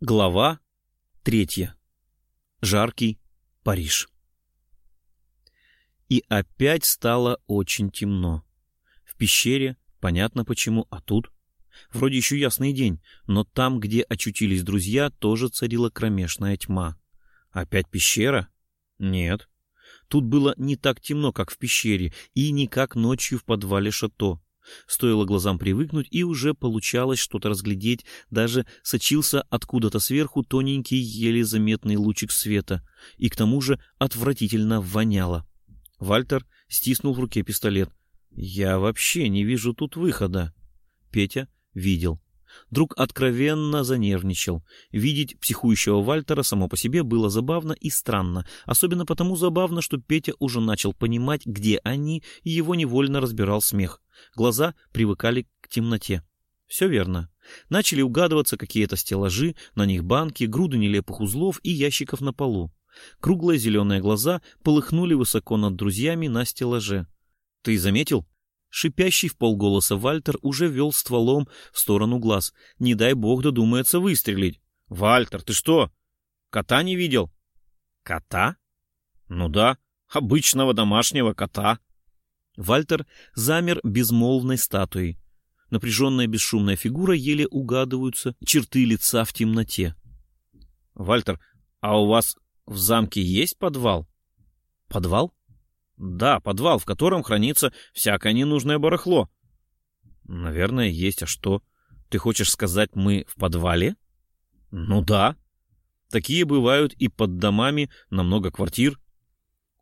Глава третья. Жаркий Париж. И опять стало очень темно. В пещере, понятно почему, а тут? Вроде еще ясный день, но там, где очутились друзья, тоже царила кромешная тьма. Опять пещера? Нет. Тут было не так темно, как в пещере, и не как ночью в подвале шато. Стоило глазам привыкнуть, и уже получалось что-то разглядеть, даже сочился откуда-то сверху тоненький, еле заметный лучик света, и к тому же отвратительно воняло. Вальтер стиснул в руке пистолет. «Я вообще не вижу тут выхода». Петя видел. Друг откровенно занервничал. Видеть психующего Вальтера само по себе было забавно и странно. Особенно потому забавно, что Петя уже начал понимать, где они, и его невольно разбирал смех. Глаза привыкали к темноте. Все верно. Начали угадываться какие-то стеллажи, на них банки, груды нелепых узлов и ящиков на полу. Круглые зеленые глаза полыхнули высоко над друзьями на стеллаже. «Ты заметил?» Шипящий в полголоса Вальтер уже вел стволом в сторону глаз. Не дай бог додумается выстрелить. «Вальтер, ты что? Кота не видел?» «Кота?» «Ну да, обычного домашнего кота». Вальтер замер безмолвной статуей. Напряженная бесшумная фигура еле угадываются черты лица в темноте. «Вальтер, а у вас в замке есть подвал?» «Подвал?» Да, подвал, в котором хранится всякое ненужное барахло. Наверное, есть. А что? Ты хочешь сказать, мы в подвале? Ну да. Такие бывают и под домами на много квартир.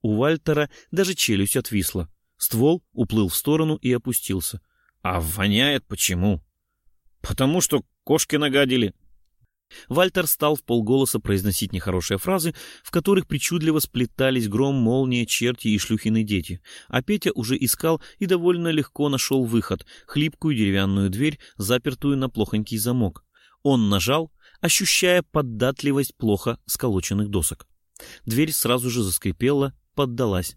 У Вальтера даже челюсть отвисла. Ствол уплыл в сторону и опустился. А воняет почему? Потому что кошки нагадили. Вальтер стал в полголоса произносить нехорошие фразы, в которых причудливо сплетались гром, молния, черти и шлюхины дети. А Петя уже искал и довольно легко нашел выход — хлипкую деревянную дверь, запертую на плохонький замок. Он нажал, ощущая податливость плохо сколоченных досок. Дверь сразу же заскрипела, поддалась.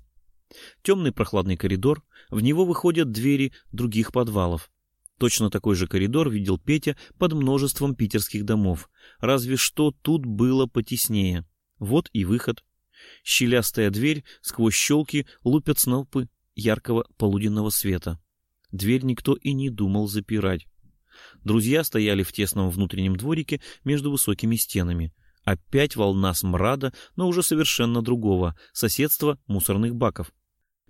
Темный прохладный коридор, в него выходят двери других подвалов. Точно такой же коридор видел Петя под множеством питерских домов. Разве что тут было потеснее. Вот и выход. Щелястая дверь, сквозь щелки лупят снопы яркого полуденного света. Дверь никто и не думал запирать. Друзья стояли в тесном внутреннем дворике между высокими стенами. Опять волна смрада, но уже совершенно другого, соседства мусорных баков.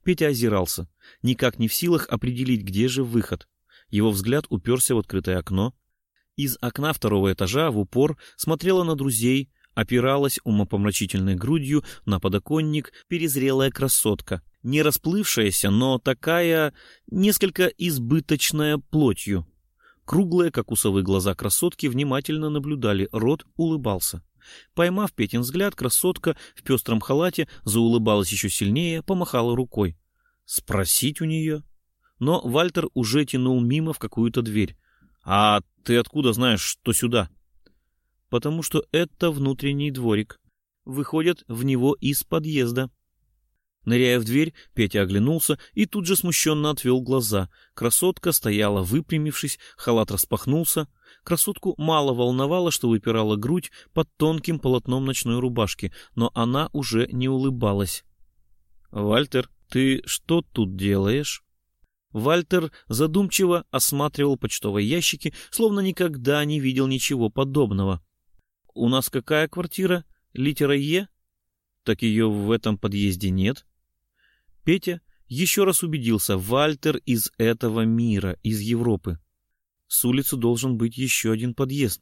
Петя озирался, никак не в силах определить, где же выход. Его взгляд уперся в открытое окно. Из окна второго этажа в упор смотрела на друзей, опиралась умопомрачительной грудью на подоконник перезрелая красотка, не расплывшаяся, но такая несколько избыточная плотью. Круглые, как усовые глаза красотки, внимательно наблюдали, рот улыбался. Поймав Петин взгляд, красотка в пестром халате заулыбалась еще сильнее, помахала рукой. Спросить у нее? Но Вальтер уже тянул мимо в какую-то дверь. «А ты откуда знаешь, что сюда?» «Потому что это внутренний дворик. Выходят в него из подъезда». Ныряя в дверь, Петя оглянулся и тут же смущенно отвел глаза. Красотка стояла, выпрямившись, халат распахнулся. Красотку мало волновало, что выпирала грудь под тонким полотном ночной рубашки, но она уже не улыбалась. «Вальтер, ты что тут делаешь?» Вальтер задумчиво осматривал почтовые ящики, словно никогда не видел ничего подобного. «У нас какая квартира? Литера Е?» «Так ее в этом подъезде нет». Петя еще раз убедился, Вальтер из этого мира, из Европы. С улицы должен быть еще один подъезд.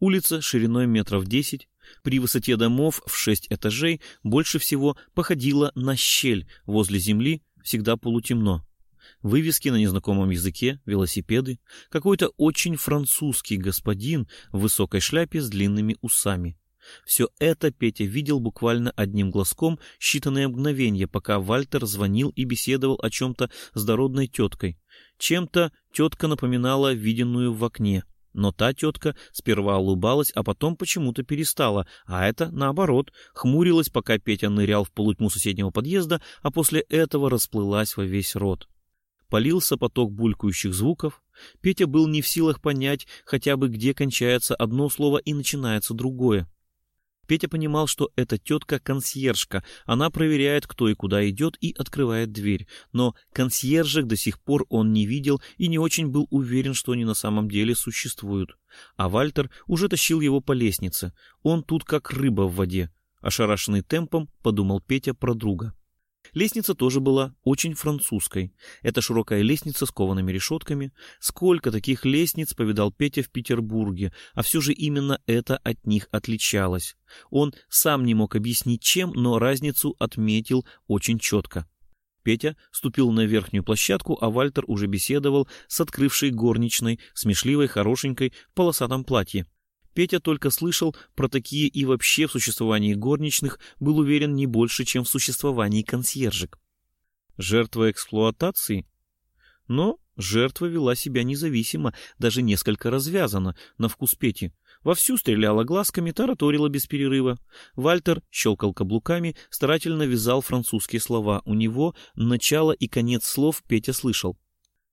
Улица шириной метров десять, при высоте домов в шесть этажей больше всего походила на щель возле земли, всегда полутемно. Вывески на незнакомом языке, велосипеды, какой-то очень французский господин в высокой шляпе с длинными усами. Все это Петя видел буквально одним глазком считанные мгновения, пока Вальтер звонил и беседовал о чем-то с дородной теткой. Чем-то тетка напоминала виденную в окне. Но та тетка сперва улыбалась, а потом почему-то перестала, а это, наоборот, хмурилась, пока Петя нырял в полутьму соседнего подъезда, а после этого расплылась во весь рот полился поток булькающих звуков, Петя был не в силах понять хотя бы, где кончается одно слово и начинается другое. Петя понимал, что эта тетка-консьержка. Она проверяет, кто и куда идет, и открывает дверь. Но консьержек до сих пор он не видел и не очень был уверен, что они на самом деле существуют. А Вальтер уже тащил его по лестнице. Он тут как рыба в воде. Ошарашенный темпом, подумал Петя про друга. Лестница тоже была очень французской. Это широкая лестница с коваными решетками. Сколько таких лестниц повидал Петя в Петербурге, а все же именно это от них отличалось. Он сам не мог объяснить чем, но разницу отметил очень четко. Петя ступил на верхнюю площадку, а Вальтер уже беседовал с открывшей горничной, смешливой, хорошенькой, в полосатом платье. Петя только слышал про такие и вообще в существовании горничных был уверен не больше, чем в существовании консьержек. Жертва эксплуатации? Но жертва вела себя независимо, даже несколько развязана, на вкус Пети. Вовсю стреляла глазками, тараторила без перерыва. Вальтер щелкал каблуками, старательно вязал французские слова. У него начало и конец слов Петя слышал.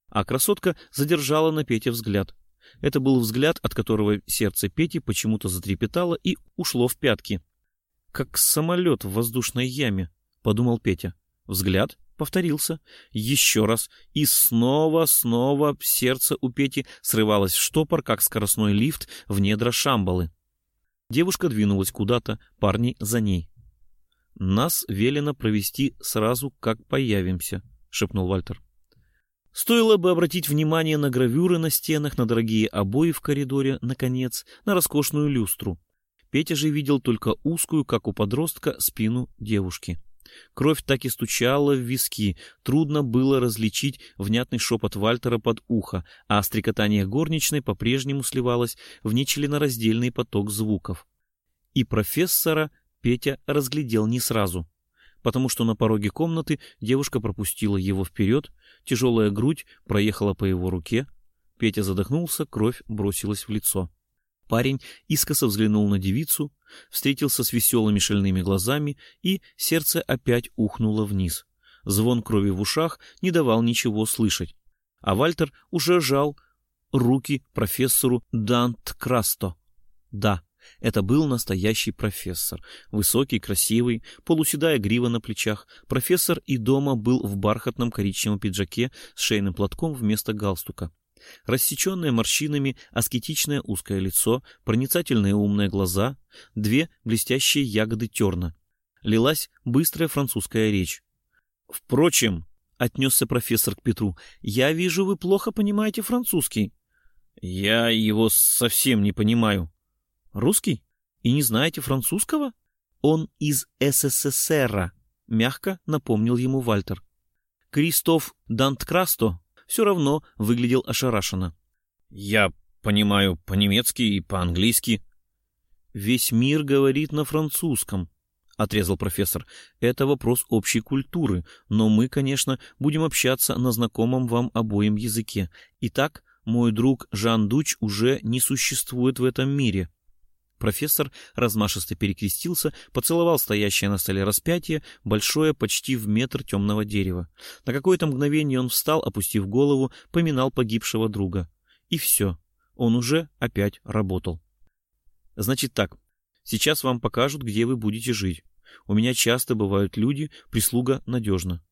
А красотка задержала на Пете взгляд. Это был взгляд, от которого сердце Пети почему-то затрепетало и ушло в пятки. «Как самолет в воздушной яме», — подумал Петя. Взгляд повторился. Еще раз. И снова, снова сердце у Пети срывалось в штопор, как скоростной лифт в недра Шамбалы. Девушка двинулась куда-то, парни за ней. «Нас велено провести сразу, как появимся», — шепнул Вальтер. Стоило бы обратить внимание на гравюры на стенах, на дорогие обои в коридоре, наконец, на роскошную люстру. Петя же видел только узкую, как у подростка, спину девушки. Кровь так и стучала в виски, трудно было различить внятный шепот Вальтера под ухо, а стрекотание горничной по-прежнему сливалось в нечленораздельный поток звуков. И профессора Петя разглядел не сразу потому что на пороге комнаты девушка пропустила его вперед, тяжелая грудь проехала по его руке. Петя задохнулся, кровь бросилась в лицо. Парень искоса взглянул на девицу, встретился с веселыми шальными глазами, и сердце опять ухнуло вниз. Звон крови в ушах не давал ничего слышать. А Вальтер уже жал руки профессору Дант Красто. Да, это был настоящий профессор. Высокий, красивый, полуседая грива на плечах. Профессор и дома был в бархатном коричневом пиджаке с шейным платком вместо галстука. Рассеченное морщинами аскетичное узкое лицо, проницательные умные глаза, две блестящие ягоды терна. Лилась быстрая французская речь. «Впрочем», — отнесся профессор к Петру, — «я вижу, вы плохо понимаете французский». «Я его совсем не понимаю», Русский? И не знаете французского? Он из СССР, мягко напомнил ему Вальтер. Кристоф Данткрасто все равно выглядел ошарашенно. Я понимаю по-немецки и по-английски. Весь мир говорит на французском, отрезал профессор. Это вопрос общей культуры, но мы, конечно, будем общаться на знакомом вам обоим языке. Итак, мой друг Жан Дуч уже не существует в этом мире. Профессор размашисто перекрестился, поцеловал стоящее на столе распятие, большое почти в метр темного дерева. На какое-то мгновение он встал, опустив голову, поминал погибшего друга. И все. Он уже опять работал. Значит так, сейчас вам покажут, где вы будете жить. У меня часто бывают люди, прислуга надежна.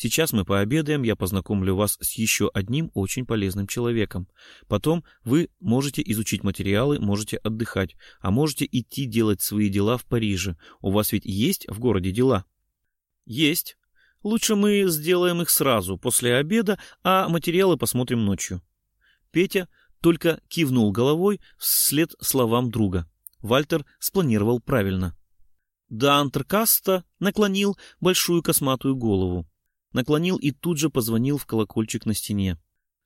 Сейчас мы пообедаем, я познакомлю вас с еще одним очень полезным человеком. Потом вы можете изучить материалы, можете отдыхать, а можете идти делать свои дела в Париже. У вас ведь есть в городе дела? Есть. Лучше мы сделаем их сразу, после обеда, а материалы посмотрим ночью. Петя только кивнул головой вслед словам друга. Вальтер спланировал правильно. До антркаста наклонил большую косматую голову наклонил и тут же позвонил в колокольчик на стене.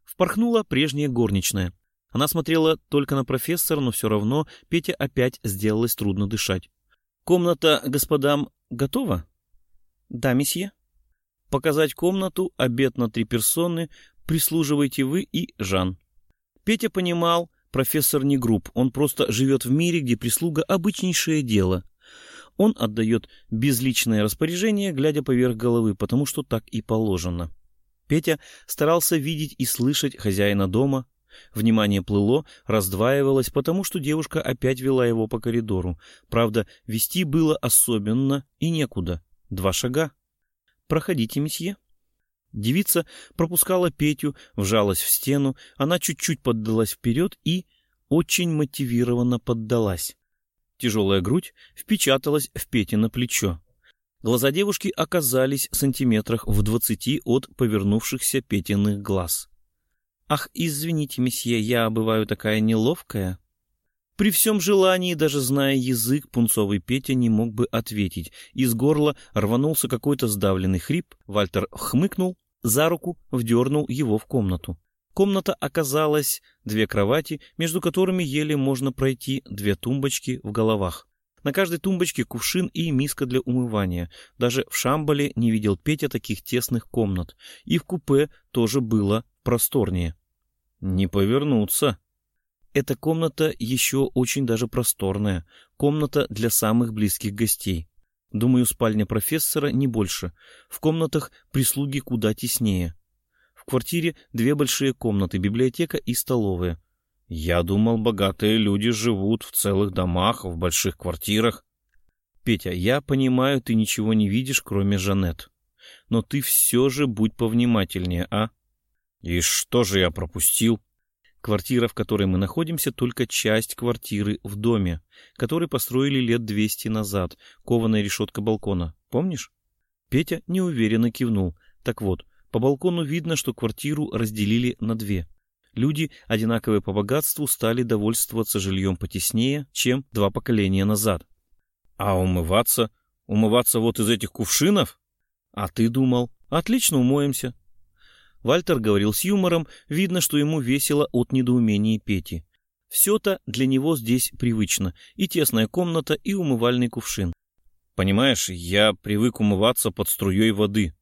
Впорхнула прежняя горничная. Она смотрела только на профессора, но все равно Петя опять сделалось трудно дышать. «Комната господам готова?» «Да, месье». «Показать комнату, обед на три персоны, прислуживайте вы и Жан». Петя понимал, профессор не груб, он просто живет в мире, где прислуга — обычнейшее дело. Он отдает безличное распоряжение, глядя поверх головы, потому что так и положено. Петя старался видеть и слышать хозяина дома. Внимание плыло, раздваивалось, потому что девушка опять вела его по коридору. Правда, вести было особенно и некуда. Два шага. «Проходите, месье». Девица пропускала Петю, вжалась в стену, она чуть-чуть поддалась вперед и очень мотивированно поддалась. Тяжелая грудь впечаталась в Пете на плечо. Глаза девушки оказались сантиметрах в двадцати от повернувшихся Петиных глаз. «Ах, извините, месье, я бываю такая неловкая». При всем желании, даже зная язык, пунцовый Петя не мог бы ответить. Из горла рванулся какой-то сдавленный хрип. Вальтер хмыкнул, за руку вдернул его в комнату. Комната оказалась две кровати, между которыми еле можно пройти две тумбочки в головах. На каждой тумбочке кувшин и миска для умывания. Даже в Шамбале не видел Петя таких тесных комнат. И в купе тоже было просторнее. Не повернуться. Эта комната еще очень даже просторная. Комната для самых близких гостей. Думаю, спальня профессора не больше. В комнатах прислуги куда теснее. В квартире две большие комнаты, библиотека и столовая. Я думал, богатые люди живут в целых домах, в больших квартирах. Петя, я понимаю, ты ничего не видишь, кроме Жанет. Но ты все же будь повнимательнее, а? И что же я пропустил? Квартира, в которой мы находимся, только часть квартиры в доме, который построили лет двести назад, кованая решетка балкона. Помнишь? Петя неуверенно кивнул. Так вот, по балкону видно, что квартиру разделили на две. Люди, одинаковые по богатству, стали довольствоваться жильем потеснее, чем два поколения назад. А умываться? Умываться вот из этих кувшинов? А ты думал? Отлично умоемся. Вальтер говорил с юмором, видно, что ему весело от недоумения Пети. Все-то для него здесь привычно, и тесная комната, и умывальный кувшин. Понимаешь, я привык умываться под струей воды.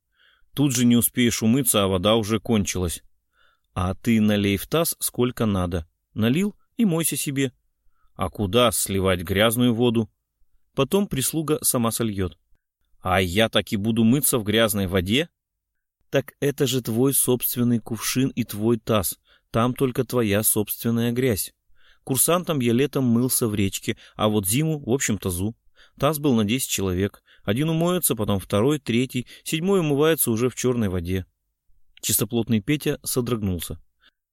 Тут же не успеешь умыться, а вода уже кончилась. А ты налей в таз сколько надо. Налил и мойся себе. А куда сливать грязную воду? Потом прислуга сама сольет. А я так и буду мыться в грязной воде? Так это же твой собственный кувшин и твой таз. Там только твоя собственная грязь. Курсантом я летом мылся в речке, а вот зиму, в общем, тазу. Таз был на десять человек. Один умоется, потом второй, третий, седьмой умывается уже в черной воде. Чистоплотный Петя содрогнулся.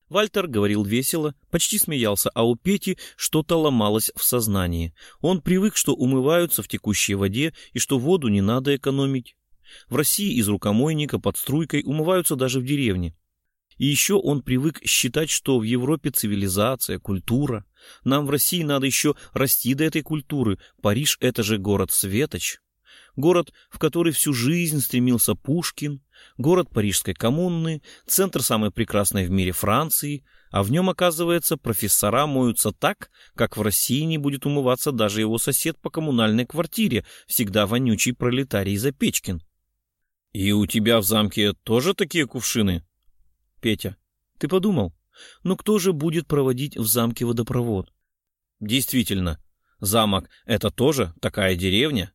Вальтер говорил весело, почти смеялся, а у Пети что-то ломалось в сознании. Он привык, что умываются в текущей воде и что воду не надо экономить. В России из рукомойника под струйкой умываются даже в деревне. И еще он привык считать, что в Европе цивилизация, культура. Нам в России надо еще расти до этой культуры. Париж — это же город-светоч. Город, в который всю жизнь стремился Пушкин, город Парижской коммуны, центр самой прекрасной в мире Франции, а в нем, оказывается, профессора моются так, как в России не будет умываться даже его сосед по коммунальной квартире, всегда вонючий пролетарий Запечкин. «И у тебя в замке тоже такие кувшины?» «Петя, ты подумал, ну кто же будет проводить в замке водопровод?» «Действительно, замок — это тоже такая деревня?»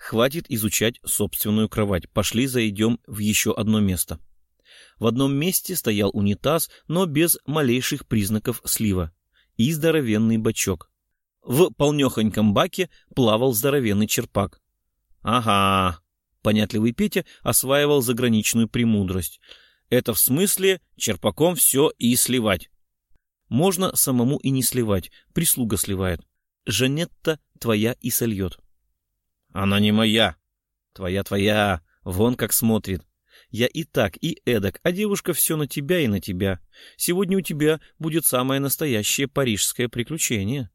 «Хватит изучать собственную кровать. Пошли зайдем в еще одно место». В одном месте стоял унитаз, но без малейших признаков слива. И здоровенный бачок. В полнехоньком баке плавал здоровенный черпак. «Ага, Понятливый Петя осваивал заграничную премудрость. Это в смысле черпаком все и сливать. Можно самому и не сливать, прислуга сливает. Жанетта твоя и сольет. Она не моя. Твоя-твоя, вон как смотрит. Я и так, и эдак, а девушка все на тебя и на тебя. Сегодня у тебя будет самое настоящее парижское приключение.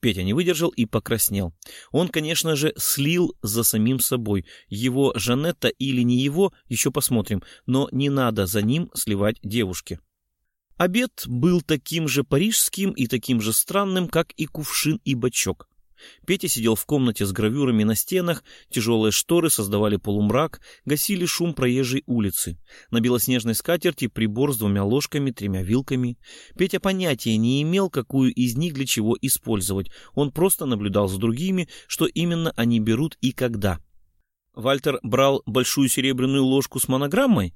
Петя не выдержал и покраснел. Он, конечно же, слил за самим собой. Его Жанетта или не его, еще посмотрим, но не надо за ним сливать девушке. Обед был таким же парижским и таким же странным, как и кувшин и бачок. Петя сидел в комнате с гравюрами на стенах, тяжелые шторы создавали полумрак, гасили шум проезжей улицы. На белоснежной скатерти прибор с двумя ложками, тремя вилками. Петя понятия не имел, какую из них для чего использовать. Он просто наблюдал за другими, что именно они берут и когда. Вальтер брал большую серебряную ложку с монограммой?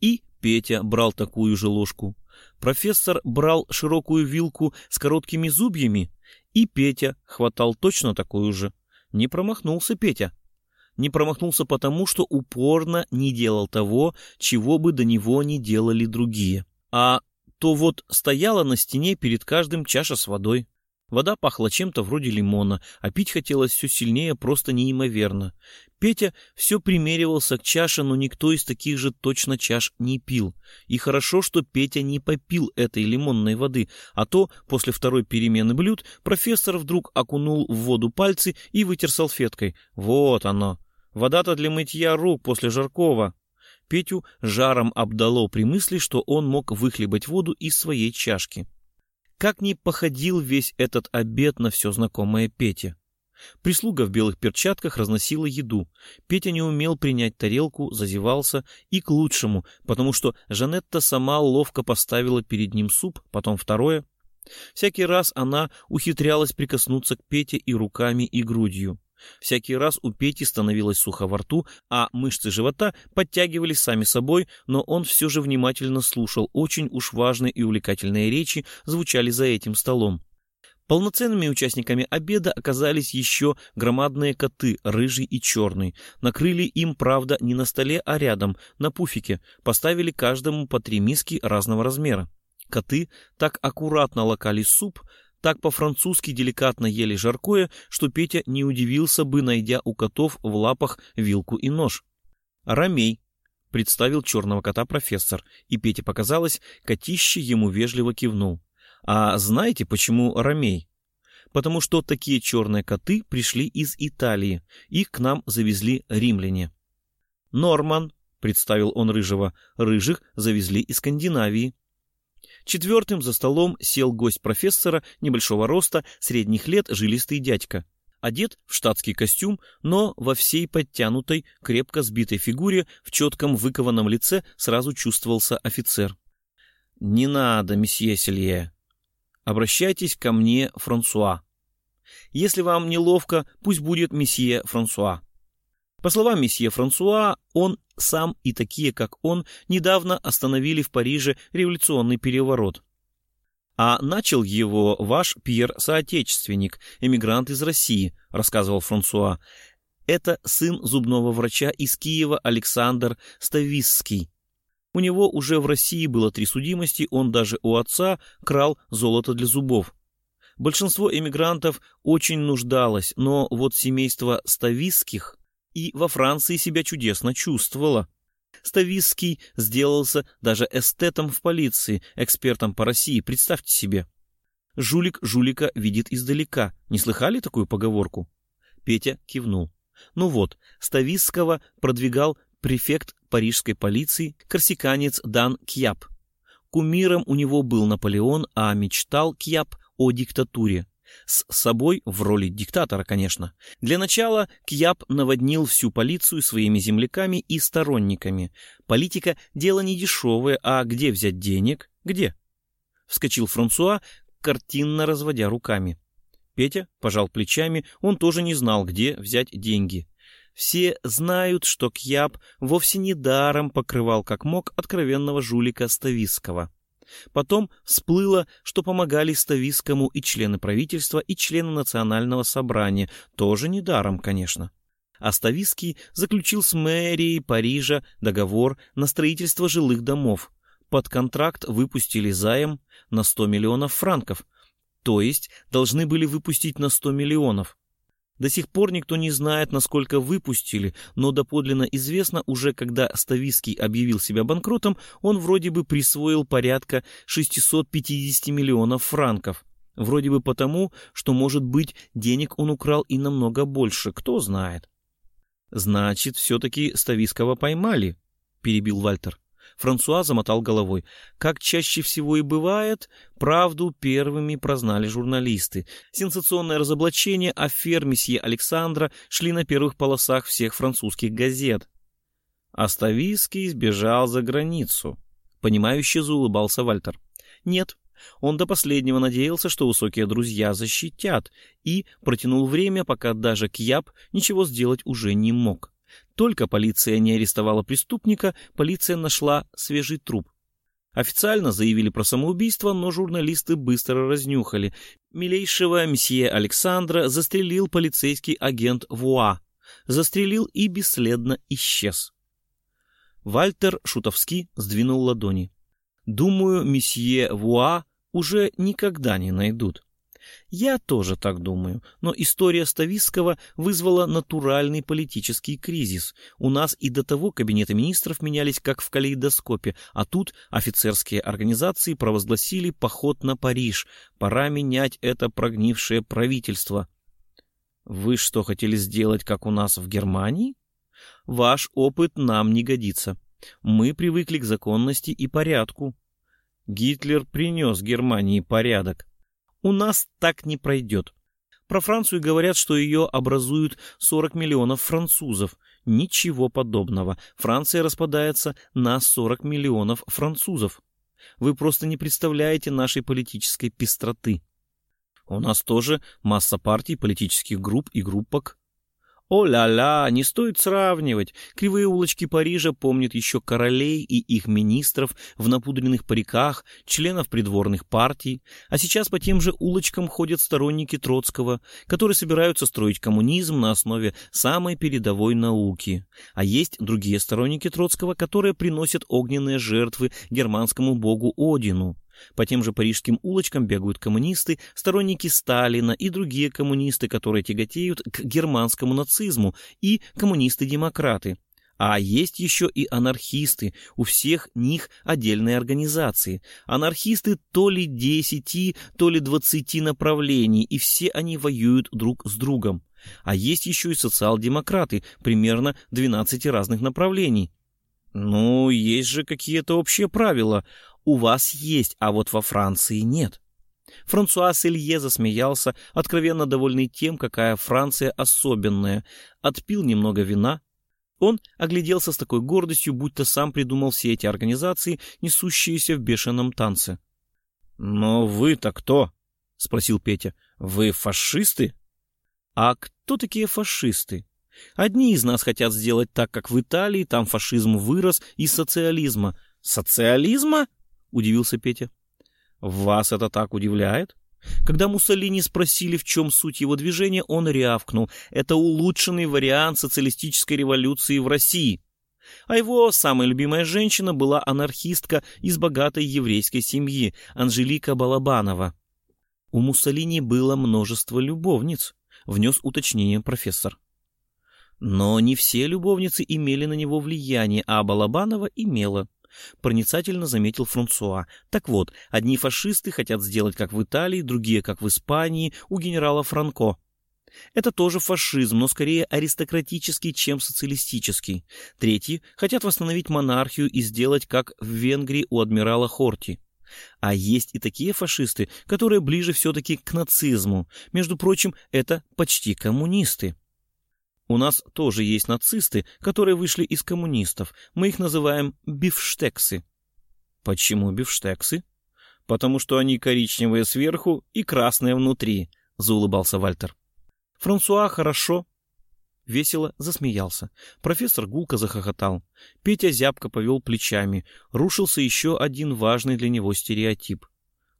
И Петя брал такую же ложку. Профессор брал широкую вилку с короткими зубьями, и Петя хватал точно такую же. Не промахнулся Петя. Не промахнулся потому, что упорно не делал того, чего бы до него не делали другие. А то вот стояла на стене перед каждым чаша с водой. Вода пахла чем-то вроде лимона, а пить хотелось все сильнее, просто неимоверно. Петя все примеривался к чаше, но никто из таких же точно чаш не пил. И хорошо, что Петя не попил этой лимонной воды, а то после второй перемены блюд профессор вдруг окунул в воду пальцы и вытер салфеткой. Вот оно. Вода-то для мытья рук после жаркого. Петю жаром обдало при мысли, что он мог выхлебать воду из своей чашки. Как ни походил весь этот обед на все знакомое Пете. Прислуга в белых перчатках разносила еду. Петя не умел принять тарелку, зазевался, и к лучшему, потому что Жанетта сама ловко поставила перед ним суп, потом второе. Всякий раз она ухитрялась прикоснуться к Пете и руками, и грудью. Всякий раз у Пети становилось сухо во рту, а мышцы живота подтягивались сами собой, но он все же внимательно слушал. Очень уж важные и увлекательные речи звучали за этим столом. Полноценными участниками обеда оказались еще громадные коты, рыжий и черный. Накрыли им, правда, не на столе, а рядом, на пуфике, поставили каждому по три миски разного размера. Коты так аккуратно лакали суп, так по-французски деликатно ели жаркое, что Петя не удивился бы, найдя у котов в лапах вилку и нож. «Ромей», — представил черного кота профессор, и Пете показалось, котище ему вежливо кивнул. «А знаете, почему Ромей?» «Потому что такие черные коты пришли из Италии, их к нам завезли римляне». «Норман», — представил он рыжего, — «рыжих завезли из Скандинавии». Четвертым за столом сел гость профессора, небольшого роста, средних лет, жилистый дядька. Одет в штатский костюм, но во всей подтянутой, крепко сбитой фигуре, в четком выкованном лице сразу чувствовался офицер. «Не надо, месье Селье. Обращайтесь ко мне, Франсуа. Если вам неловко, пусть будет месье Франсуа». По словам месье Франсуа, он сам и такие, как он, недавно остановили в Париже революционный переворот. А начал его ваш Пьер-соотечественник, эмигрант из России, рассказывал Франсуа. Это сын зубного врача из Киева Александр Стависский. У него уже в России было три судимости, он даже у отца крал золото для зубов. Большинство эмигрантов очень нуждалось, но вот семейство Стависских и во Франции себя чудесно чувствовала. Ставиский сделался даже эстетом в полиции, экспертом по России, представьте себе. Жулик жулика видит издалека. Не слыхали такую поговорку? Петя кивнул. Ну вот, Стависского продвигал префект парижской полиции, корсиканец Дан Кьяп. Кумиром у него был Наполеон, а мечтал Кьяп о диктатуре. С собой в роли диктатора, конечно. Для начала Кьяп наводнил всю полицию своими земляками и сторонниками. Политика — дело не дешевое, а где взять денег? Где? Вскочил Франсуа, картинно разводя руками. Петя пожал плечами, он тоже не знал, где взять деньги. Все знают, что Кьяп вовсе не даром покрывал как мог откровенного жулика Ставиского. Потом всплыло, что помогали Ставискому и члены правительства, и члены национального собрания, тоже недаром, конечно. А Ставиский заключил с мэрией Парижа договор на строительство жилых домов. Под контракт выпустили заем на 100 миллионов франков, то есть должны были выпустить на 100 миллионов. До сих пор никто не знает, насколько выпустили, но доподлинно известно уже, когда Ставиский объявил себя банкротом, он вроде бы присвоил порядка 650 миллионов франков. Вроде бы потому, что, может быть, денег он украл и намного больше, кто знает. «Значит, все-таки Ставиского поймали», — перебил Вальтер. Франсуа замотал головой. Как чаще всего и бывает, правду первыми прознали журналисты. Сенсационное разоблачение афер месье Александра шли на первых полосах всех французских газет. Оставиский сбежал за границу. Понимающе заулыбался Вальтер. Нет, он до последнего надеялся, что высокие друзья защитят, и протянул время, пока даже Кьяб ничего сделать уже не мог. Только полиция не арестовала преступника, полиция нашла свежий труп. Официально заявили про самоубийство, но журналисты быстро разнюхали. Милейшего месье Александра застрелил полицейский агент Вуа. Застрелил и бесследно исчез. Вальтер Шутовский сдвинул ладони. «Думаю, месье Вуа уже никогда не найдут. Я тоже так думаю, но история Ставиского вызвала натуральный политический кризис. У нас и до того кабинеты министров менялись как в калейдоскопе, а тут офицерские организации провозгласили поход на Париж. Пора менять это прогнившее правительство. Вы что хотели сделать, как у нас в Германии? Ваш опыт нам не годится. Мы привыкли к законности и порядку. Гитлер принес Германии порядок. У нас так не пройдет. Про Францию говорят, что ее образуют 40 миллионов французов. Ничего подобного. Франция распадается на 40 миллионов французов. Вы просто не представляете нашей политической пестроты. У нас тоже масса партий, политических групп и группок. О-ля-ля, не стоит сравнивать. Кривые улочки Парижа помнят еще королей и их министров в напудренных париках, членов придворных партий. А сейчас по тем же улочкам ходят сторонники Троцкого, которые собираются строить коммунизм на основе самой передовой науки. А есть другие сторонники Троцкого, которые приносят огненные жертвы германскому богу Одину. По тем же парижским улочкам бегают коммунисты, сторонники Сталина и другие коммунисты, которые тяготеют к германскому нацизму, и коммунисты-демократы. А есть еще и анархисты, у всех них отдельные организации. Анархисты то ли десяти, то ли двадцати направлений, и все они воюют друг с другом. А есть еще и социал-демократы, примерно 12 разных направлений. Ну, есть же какие-то общие правила у вас есть, а вот во Франции нет. Франсуа Селье засмеялся, откровенно довольный тем, какая Франция особенная. Отпил немного вина. Он огляделся с такой гордостью, будто сам придумал все эти организации, несущиеся в бешеном танце. «Но вы-то кто?» — спросил Петя. «Вы фашисты?» «А кто такие фашисты?» Одни из нас хотят сделать так, как в Италии, там фашизм вырос из социализма. Социализма? Удивился Петя. Вас это так удивляет? Когда Муссолини спросили, в чем суть его движения, он рявкнул. Это улучшенный вариант социалистической революции в России. А его самая любимая женщина была анархистка из богатой еврейской семьи, Анжелика Балабанова. У Муссолини было множество любовниц, внес уточнение профессор. Но не все любовницы имели на него влияние, а Балабанова имела. — проницательно заметил Франсуа. «Так вот, одни фашисты хотят сделать как в Италии, другие как в Испании, у генерала Франко. Это тоже фашизм, но скорее аристократический, чем социалистический. Третьи хотят восстановить монархию и сделать как в Венгрии у адмирала Хорти. А есть и такие фашисты, которые ближе все-таки к нацизму. Между прочим, это почти коммунисты. У нас тоже есть нацисты, которые вышли из коммунистов. Мы их называем бифштексы. Почему бифштексы? Потому что они коричневые сверху и красные внутри, заулыбался Вальтер. Франсуа хорошо весело засмеялся. Профессор гулко захохотал. Петя зябко повел плечами. Рушился еще один важный для него стереотип.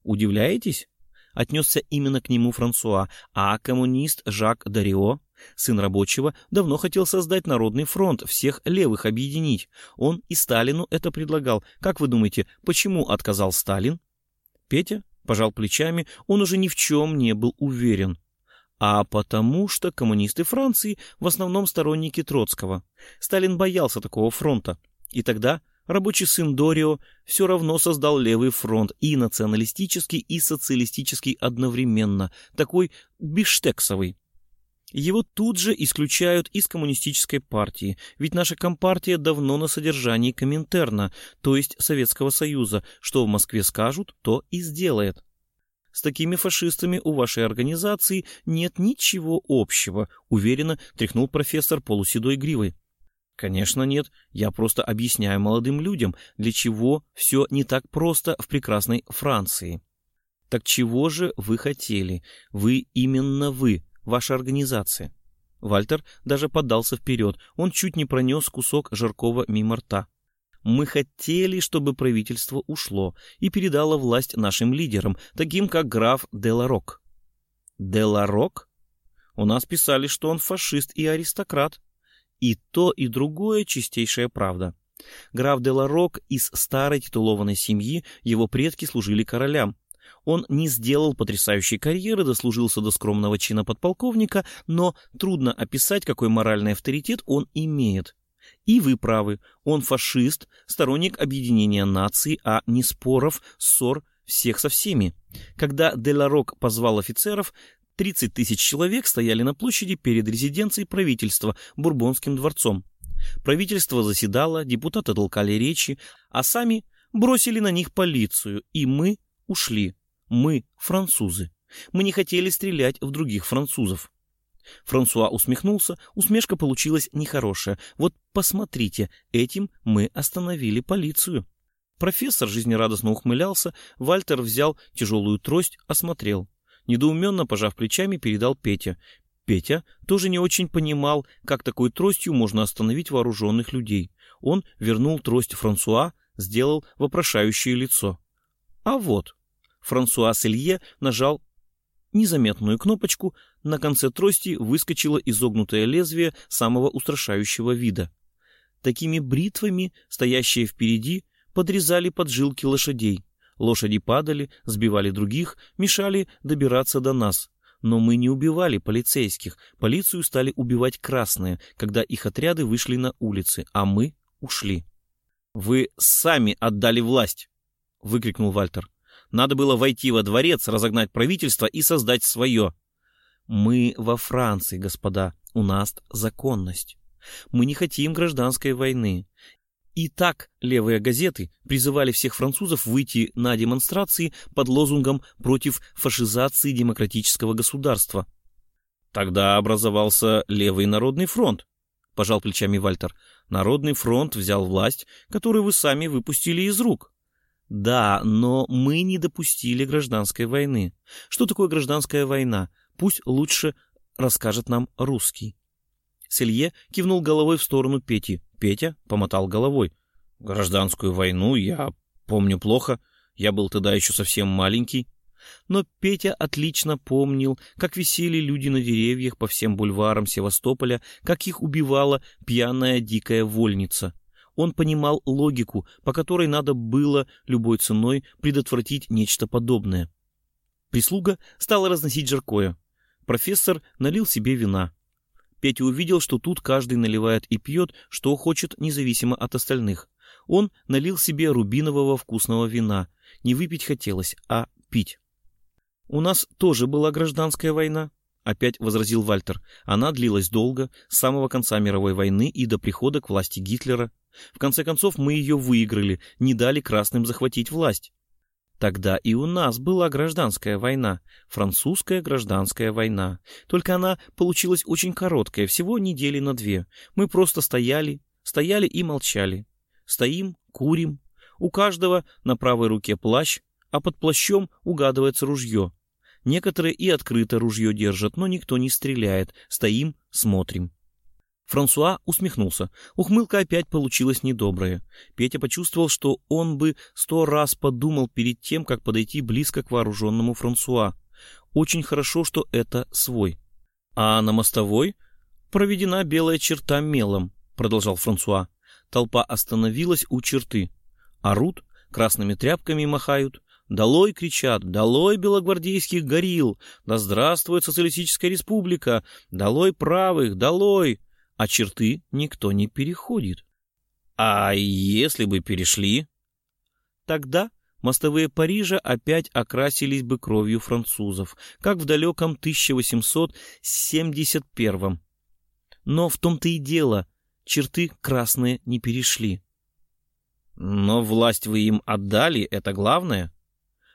Удивляетесь? Отнесся именно к нему Франсуа, а коммунист Жак Дарио Сын рабочего давно хотел создать народный фронт, всех левых объединить. Он и Сталину это предлагал. Как вы думаете, почему отказал Сталин? Петя пожал плечами, он уже ни в чем не был уверен. А потому что коммунисты Франции в основном сторонники Троцкого. Сталин боялся такого фронта. И тогда рабочий сын Дорио все равно создал левый фронт и националистический, и социалистический одновременно, такой биштексовый. Его тут же исключают из коммунистической партии, ведь наша компартия давно на содержании Коминтерна, то есть Советского Союза, что в Москве скажут, то и сделает. С такими фашистами у вашей организации нет ничего общего, уверенно тряхнул профессор полуседой гривой. Конечно, нет. Я просто объясняю молодым людям, для чего все не так просто в прекрасной Франции. Так чего же вы хотели? Вы именно вы, ваша организация. Вальтер даже подался вперед. Он чуть не пронес кусок жаркого мимо рта. Мы хотели, чтобы правительство ушло и передало власть нашим лидерам, таким как граф Деларок. Деларок? У нас писали, что он фашист и аристократ. И то, и другое чистейшая правда. Граф Деларок из старой титулованной семьи, его предки служили королям. Он не сделал потрясающей карьеры, дослужился до скромного чина подполковника, но трудно описать, какой моральный авторитет он имеет. И вы правы, он фашист, сторонник объединения наций, а не споров, ссор всех со всеми. Когда Деларок позвал офицеров, 30 тысяч человек стояли на площади перед резиденцией правительства, Бурбонским дворцом. Правительство заседало, депутаты толкали речи, а сами бросили на них полицию, и мы ушли. Мы французы. Мы не хотели стрелять в других французов. Франсуа усмехнулся, усмешка получилась нехорошая. Вот посмотрите, этим мы остановили полицию. Профессор жизнерадостно ухмылялся, Вальтер взял тяжелую трость, осмотрел. Недоуменно пожав плечами, передал Петя. Петя тоже не очень понимал, как такой тростью можно остановить вооруженных людей. Он вернул трость Франсуа, сделал вопрошающее лицо. А вот. Франсуа Селье нажал незаметную кнопочку, на конце трости выскочило изогнутое лезвие самого устрашающего вида. Такими бритвами, стоящие впереди, подрезали поджилки лошадей. Лошади падали, сбивали других, мешали добираться до нас. Но мы не убивали полицейских. Полицию стали убивать красные, когда их отряды вышли на улицы, а мы ушли. «Вы сами отдали власть!» — выкрикнул Вальтер. «Надо было войти во дворец, разогнать правительство и создать свое». «Мы во Франции, господа. У нас законность. Мы не хотим гражданской войны. И так левые газеты призывали всех французов выйти на демонстрации под лозунгом против фашизации демократического государства. Тогда образовался Левый народный фронт, пожал плечами Вальтер. Народный фронт взял власть, которую вы сами выпустили из рук. Да, но мы не допустили гражданской войны. Что такое гражданская война? Пусть лучше расскажет нам русский. Селье кивнул головой в сторону Пети. Петя помотал головой. «Гражданскую войну я помню плохо. Я был тогда еще совсем маленький». Но Петя отлично помнил, как висели люди на деревьях по всем бульварам Севастополя, как их убивала пьяная дикая вольница. Он понимал логику, по которой надо было любой ценой предотвратить нечто подобное. Прислуга стала разносить жаркое. Профессор налил себе вина. Петя увидел, что тут каждый наливает и пьет, что хочет, независимо от остальных. Он налил себе рубинового вкусного вина. Не выпить хотелось, а пить. «У нас тоже была гражданская война», — опять возразил Вальтер. «Она длилась долго, с самого конца мировой войны и до прихода к власти Гитлера. В конце концов, мы ее выиграли, не дали красным захватить власть. Тогда и у нас была гражданская война, французская гражданская война. Только она получилась очень короткая, всего недели на две. Мы просто стояли, стояли и молчали. Стоим, курим. У каждого на правой руке плащ, а под плащом угадывается ружье. Некоторые и открыто ружье держат, но никто не стреляет. Стоим, смотрим. Франсуа усмехнулся. Ухмылка опять получилась недобрая. Петя почувствовал, что он бы сто раз подумал перед тем, как подойти близко к вооруженному Франсуа. Очень хорошо, что это свой. А на мостовой проведена белая черта мелом, продолжал Франсуа. Толпа остановилась у черты. Орут, красными тряпками махают. «Долой!» — кричат. «Долой белогвардейских горил! Да здравствует социалистическая республика! Долой правых! Долой!» а черты никто не переходит. А если бы перешли? Тогда мостовые Парижа опять окрасились бы кровью французов, как в далеком 1871 Но в том-то и дело, черты красные не перешли. Но власть вы им отдали, это главное?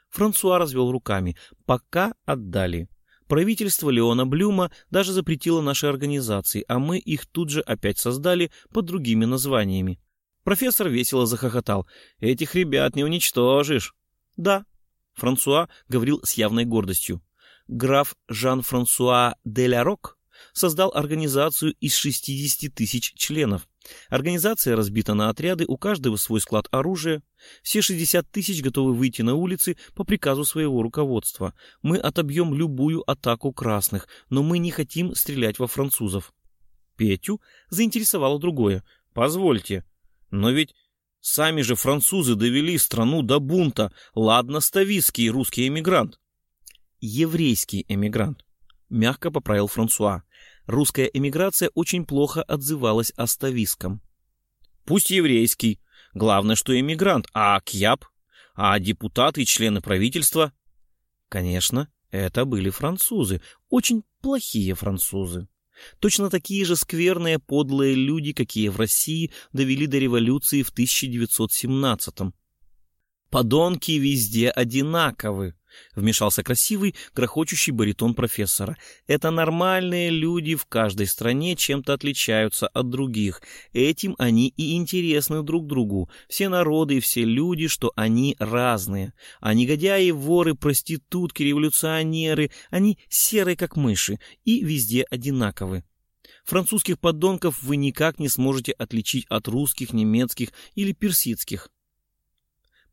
Франсуа развел руками. Пока отдали. Правительство Леона Блюма даже запретило наши организации, а мы их тут же опять создали под другими названиями. Профессор весело захохотал. «Этих ребят не уничтожишь». «Да», — Франсуа говорил с явной гордостью. «Граф Жан-Франсуа де ля Рок создал организацию из 60 тысяч членов. Организация разбита на отряды, у каждого свой склад оружия. Все 60 тысяч готовы выйти на улицы по приказу своего руководства. Мы отобьем любую атаку красных, но мы не хотим стрелять во французов. Петю заинтересовало другое. Позвольте, но ведь сами же французы довели страну до бунта. Ладно, ставистский русский эмигрант. Еврейский эмигрант. Мягко поправил Франсуа. Русская эмиграция очень плохо отзывалась о стависком. Пусть еврейский. Главное, что эмигрант. А Кьяп? А депутаты и члены правительства? Конечно, это были французы. Очень плохие французы. Точно такие же скверные, подлые люди, какие в России довели до революции в 1917-м. Подонки везде одинаковы. — вмешался красивый, грохочущий баритон профессора. «Это нормальные люди в каждой стране чем-то отличаются от других. Этим они и интересны друг другу. Все народы и все люди, что они разные. А негодяи, воры, проститутки, революционеры, они серые, как мыши, и везде одинаковы. Французских подонков вы никак не сможете отличить от русских, немецких или персидских».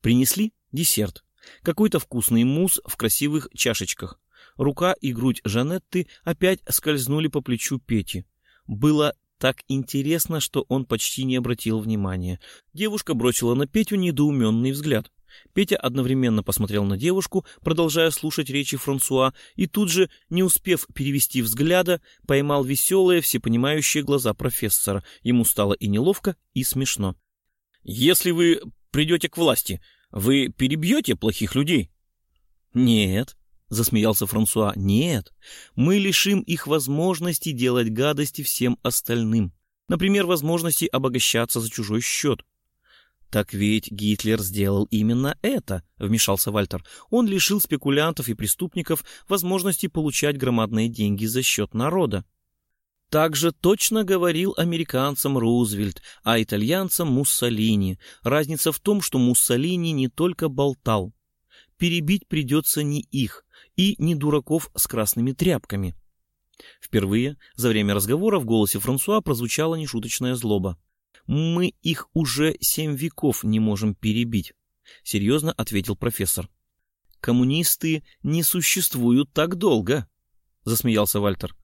Принесли десерт. Какой-то вкусный мусс в красивых чашечках. Рука и грудь Жанетты опять скользнули по плечу Пети. Было так интересно, что он почти не обратил внимания. Девушка бросила на Петю недоуменный взгляд. Петя одновременно посмотрел на девушку, продолжая слушать речи Франсуа, и тут же, не успев перевести взгляда, поймал веселые, всепонимающие глаза профессора. Ему стало и неловко, и смешно. «Если вы придете к власти, вы перебьете плохих людей? Нет, засмеялся Франсуа. Нет, мы лишим их возможности делать гадости всем остальным. Например, возможности обогащаться за чужой счет. «Так ведь Гитлер сделал именно это», — вмешался Вальтер. «Он лишил спекулянтов и преступников возможности получать громадные деньги за счет народа». Также точно говорил американцам Рузвельт, а итальянцам Муссолини. Разница в том, что Муссолини не только болтал. Перебить придется не их, и не дураков с красными тряпками. Впервые за время разговора в голосе Франсуа прозвучала нешуточная злоба. «Мы их уже семь веков не можем перебить», — серьезно ответил профессор. «Коммунисты не существуют так долго», — засмеялся Вальтер.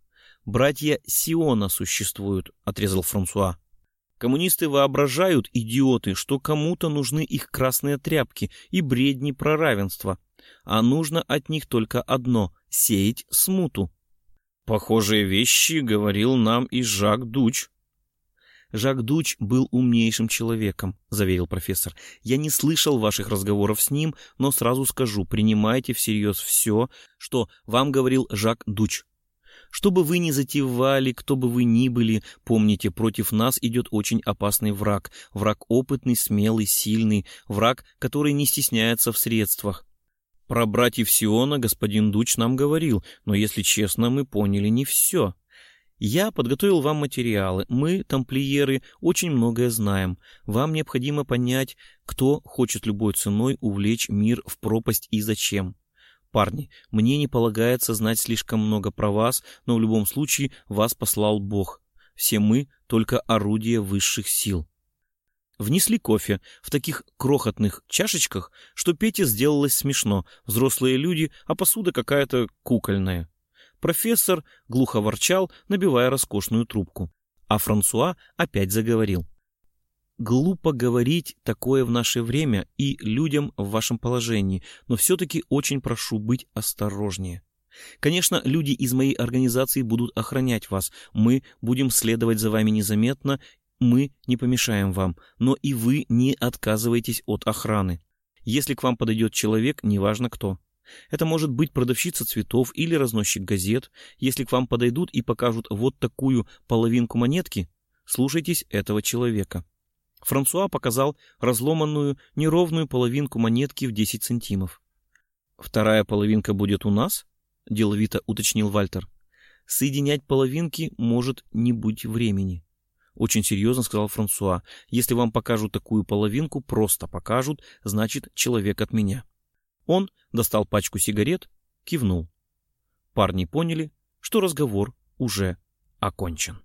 Братья Сиона существуют, отрезал Франсуа. Коммунисты воображают, идиоты, что кому-то нужны их красные тряпки и бредни про равенство, а нужно от них только одно — сеять смуту. Похожие вещи говорил нам и Жак Дуч. Жак Дуч был умнейшим человеком, заверил профессор. Я не слышал ваших разговоров с ним, но сразу скажу, принимайте всерьез все, что вам говорил Жак Дуч. Что бы вы ни затевали, кто бы вы ни были, помните, против нас идет очень опасный враг. Враг опытный, смелый, сильный. Враг, который не стесняется в средствах. Про братьев Сиона господин Дуч нам говорил, но, если честно, мы поняли не все. Я подготовил вам материалы. Мы, тамплиеры, очень многое знаем. Вам необходимо понять, кто хочет любой ценой увлечь мир в пропасть и зачем. Парни, мне не полагается знать слишком много про вас, но в любом случае вас послал Бог. Все мы — только орудия высших сил. Внесли кофе в таких крохотных чашечках, что Пете сделалось смешно. Взрослые люди, а посуда какая-то кукольная. Профессор глухо ворчал, набивая роскошную трубку. А Франсуа опять заговорил. Глупо говорить такое в наше время и людям в вашем положении, но все-таки очень прошу быть осторожнее. Конечно, люди из моей организации будут охранять вас, мы будем следовать за вами незаметно, мы не помешаем вам, но и вы не отказывайтесь от охраны. Если к вам подойдет человек, неважно кто. Это может быть продавщица цветов или разносчик газет. Если к вам подойдут и покажут вот такую половинку монетки, слушайтесь этого человека. Франсуа показал разломанную, неровную половинку монетки в 10 сантимов. «Вторая половинка будет у нас?» — деловито уточнил Вальтер. «Соединять половинки может не быть времени». Очень серьезно сказал Франсуа. «Если вам покажут такую половинку, просто покажут, значит, человек от меня». Он достал пачку сигарет, кивнул. Парни поняли, что разговор уже окончен.